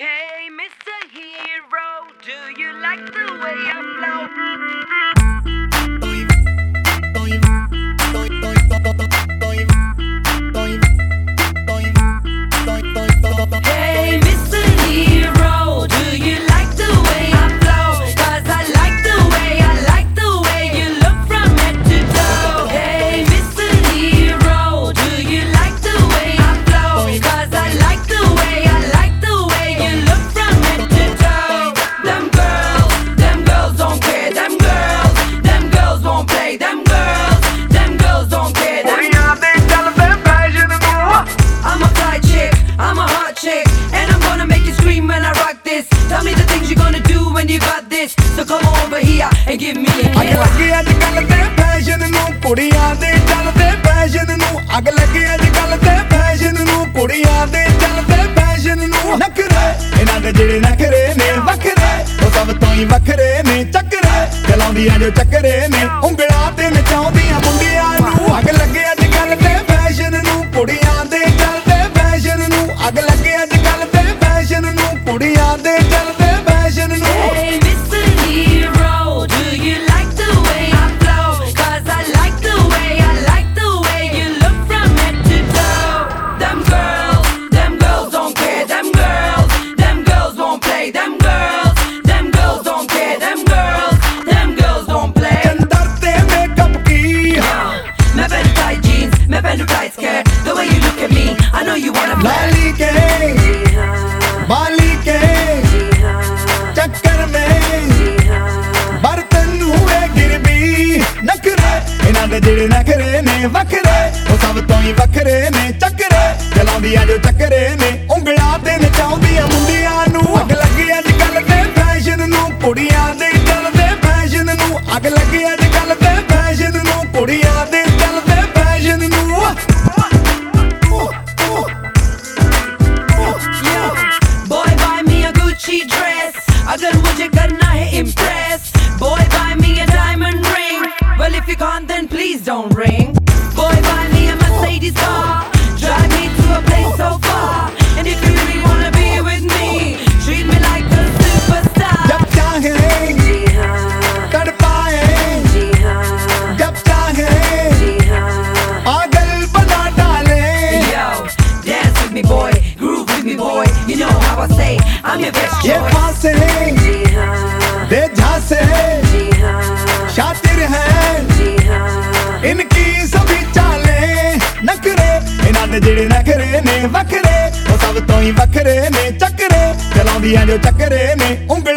Hey, Mr. Hero, do you like the way I flow? ਚੱਲਦੇ fashion ਨੂੰ ਅੱਗ ਲੱਗੀ ਅੱਜ ਕੱਲ ਤੇ ਫੈਸ਼ਨ ਨੂੰ ਕੁੜੀਆਂ ਦੇ ਚੱਲਦੇ ਫੈਸ਼ਨ ਨੂੰ ਨਖਰੇ। ਇਹਨਾਂ ਦੇ ਜਿਹੜੇ ਨਖਰੇ ਨੇ ਵੱਖਰੇ, ਉਹ ਸਭ ਤੋਂ ਹੀ ਵੱਖਰੇ ਨੇ ਚੱਕਰੇ। ਚਲਾਉਂਦੀਆਂ ਜੋ ਚੱਕਰੇ ਨੇ, ਉਂਗਲਾਂ ਤੇ ਨਚਾਉਂਦੀਆਂ ਮੁੰਡਿਆਂ ਨੂੰ। ਅੱਗ ਲੱਗੇ ਅੱਜ ਕੱਲ ਤੇ ਫੈਸ਼ਨ ਨੂੰ ਕੁੜੀਆਂ ਦੇ ਚੱਲਦੇ ਫੈਸ਼ਨ ਨੂੰ। ਅੱਗ ਲੱਗੇ ਅੱਜ ਕੱਲ ਤੇ ਫੈਸ਼ਨ ਨੂੰ ਕੁੜੀਆਂ ਦੇ ਇਹਨਾਂ ਜਿਹੜੇ ਨਖਰੇ ਨੇ ਵੱਖਰੇ। ਉਹ ਸਭ ਤੋਂ ਹੀ ਵੱਖਰੇ ਨੇ, ਚੱਕਰੇ। ਚਲਾਉਂਦੀਆਂ ਜੋ ਚੱਕਰੇ ਨੇ, ਉਂਗਲਾਂ ਤੇ then please don't ring boy buy me a Mercedes car drive me to a place so far and if you really wanna be with me treat me like a superstar जब चाहे जी हाँ कर पाए जी हाँ जब चाहे जी हाँ पागल बना डाले Yo, dance with me, boy. Groove with me, boy. You know how I say, I'm your best ये choice. फांसे जी हाँ, ਇਹਨਾਂ ਜਿਹੜੇ ਨਖਰੇ ਨੇ ਵੱਖਰੇ, ਉਹ ਸਭ ਤੋਂ ਹੀ ਵੱਖਰੇ ਨੇ ਚੱਕਰੇ ਚਲਾਉਂਦੀਆਂ ਜੋ ਚੱਕਰੇ ਨੇ, ਉਂਗਲਾਂ